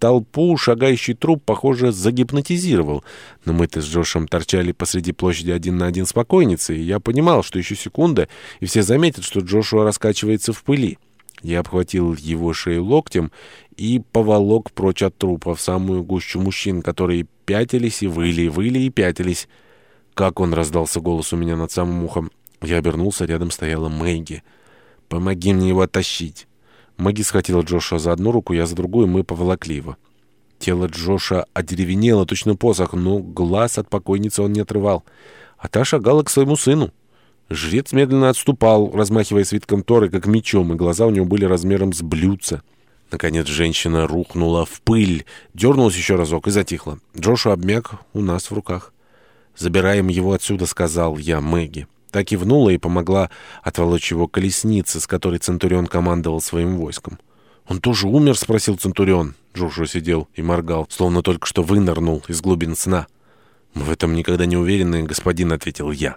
толпу шагающий труп, похоже, загипнотизировал. Но мы-то с Джошем торчали посреди площади один на один с покойницей, и я понимал, что еще секунда, и все заметят, что Джошуа раскачивается в пыли. Я обхватил его шею локтем и поволок прочь от трупа в самую гущу мужчин, которые пятились и выли, выли и пятились. Как он раздался голос у меня над самым ухом. Я обернулся, рядом стояла Мэгги. «Помоги мне его оттащить». Мэгги схватила Джоша за одну руку, я за другую, мы поволокли его. Тело Джоша одеревенело, точно посох, но глаз от покойницы он не отрывал. А та шагала к своему сыну. Жрец медленно отступал, размахивая свитком Торы, как мечом, и глаза у него были размером с блюдца. Наконец женщина рухнула в пыль, дернулась еще разок и затихла. Джошу обмяк у нас в руках. «Забираем его отсюда», — сказал я Мэгги. Так кивнула и помогла отволочь его колеснице, с которой Центурион командовал своим войском. «Он тоже умер?» — спросил Центурион. Джошуа сидел и моргал, словно только что вынырнул из глубин сна. «Мы в этом никогда не уверены, господин», — ответил я.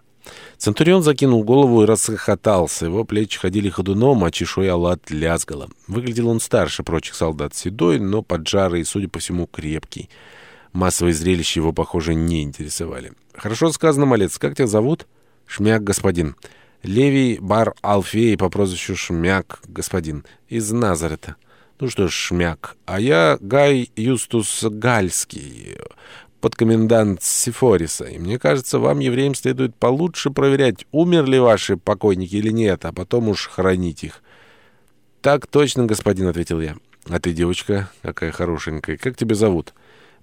Центурион закинул голову и расхохотался. Его плечи ходили ходуном, а чешуя лад лязгала. Выглядел он старше прочих солдат, седой, но поджарый и, судя по всему, крепкий. Массовые зрелища его, похоже, не интересовали. «Хорошо сказано, малец. Как тебя зовут?» «Шмяк, господин». «Левий Бар Алфей по прозвищу Шмяк, господин. Из Назарета». «Ну что ж, Шмяк. А я Гай Юстус Гальский» подкомендант Сифориса, и мне кажется, вам, евреям, следует получше проверять, умерли ваши покойники или нет, а потом уж хранить их. — Так точно, господин, — ответил я. — А ты, девочка, какая хорошенькая, как тебя зовут?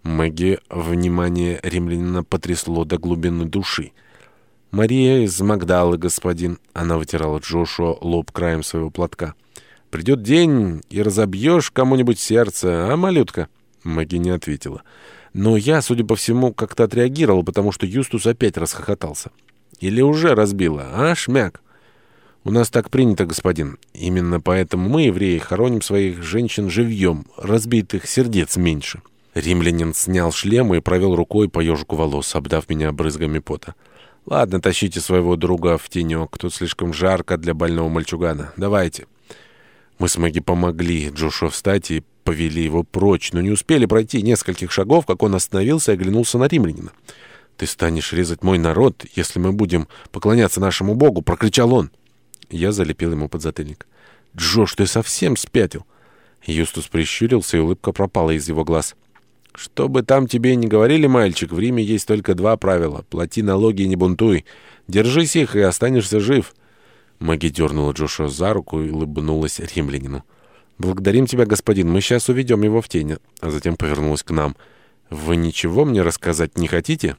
Мэгги внимание римлянина потрясло до глубины души. — Мария из Магдалы, господин. Она вытирала Джошуа лоб краем своего платка. — Придет день, и разобьешь кому-нибудь сердце, а, малютка? Мэгги не ответила. — но я, судя по всему, как-то отреагировал, потому что Юстус опять расхохотался. Или уже разбило, а, шмяк? У нас так принято, господин. Именно поэтому мы, евреи, хороним своих женщин живьем, разбитых сердец меньше. Римлянин снял шлем и провел рукой по ежику волос, обдав меня брызгами пота. «Ладно, тащите своего друга в тенек. Тут слишком жарко для больного мальчугана. Давайте». Мы с Мэгги помогли Джошуа встать и повели его прочь, но не успели пройти нескольких шагов, как он остановился и оглянулся на римлянина. «Ты станешь резать мой народ, если мы будем поклоняться нашему богу!» — прокричал он. Я залепил ему подзатыльник. «Джош, ты совсем спятил!» Юстус прищурился, и улыбка пропала из его глаз. «Что бы там тебе ни говорили, мальчик, в Риме есть только два правила. Плати налоги и не бунтуй. Держись их, и останешься жив». Маги дернула Джоша за руку и улыбнулась римлянину. «Благодарим тебя, господин. Мы сейчас уведем его в тень». А затем повернулась к нам. «Вы ничего мне рассказать не хотите?»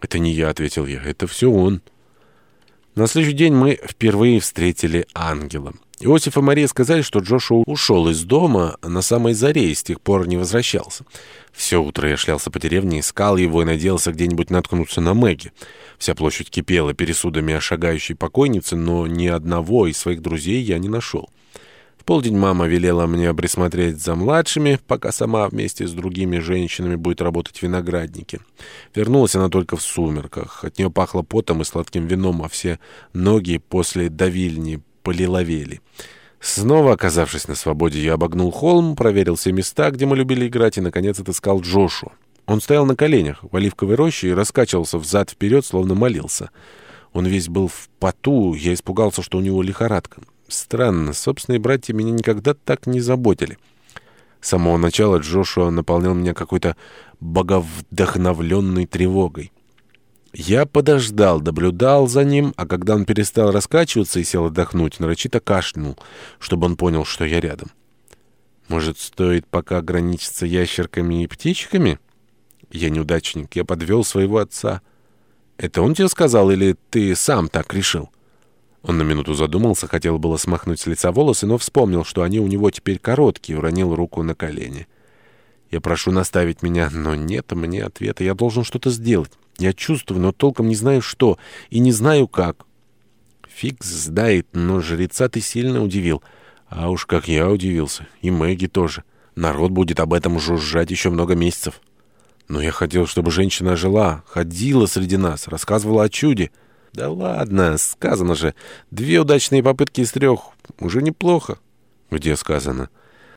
«Это не я», — ответил я. «Это все он». На следующий день мы впервые встретили ангела. Иосиф и Мария сказали, что Джошуа ушел из дома на самой заре и с тех пор не возвращался. Все утро я шлялся по деревне, искал его и надеялся где-нибудь наткнуться на Мэгги. Вся площадь кипела пересудами о шагающей покойнице, но ни одного из своих друзей я не нашел. Полдень мама велела мне присмотреть за младшими, пока сама вместе с другими женщинами будет работать в винограднике. Вернулась она только в сумерках. От нее пахло потом и сладким вином, а все ноги после давильни полиловели. Снова оказавшись на свободе, я обогнул холм, проверил все места, где мы любили играть, и, наконец, отыскал Джошу. Он стоял на коленях в оливковой роще и раскачивался взад-вперед, словно молился. Он весь был в поту, я испугался, что у него лихорадка. Странно, собственные братья меня никогда так не заботили. С самого начала Джошуа наполнял меня какой-то боговдохновленной тревогой. Я подождал, наблюдал за ним, а когда он перестал раскачиваться и сел отдохнуть, нарочито кашлянул, чтобы он понял, что я рядом. Может, стоит пока ограничиться ящерками и птичками? Я неудачник, я подвел своего отца. Это он тебе сказал или ты сам так решил?» Он на минуту задумался, хотел было смахнуть с лица волосы, но вспомнил, что они у него теперь короткие, уронил руку на колени. «Я прошу наставить меня, но нет мне ответа. Я должен что-то сделать. Я чувствую, но толком не знаю что, и не знаю как». «Фиг знает, но жреца ты сильно удивил. А уж как я удивился. И Мэгги тоже. Народ будет об этом жужжать еще много месяцев. Но я хотел, чтобы женщина жила, ходила среди нас, рассказывала о чуде». Да ладно, сказано же. Две удачные попытки из трех. Уже неплохо. Где сказано?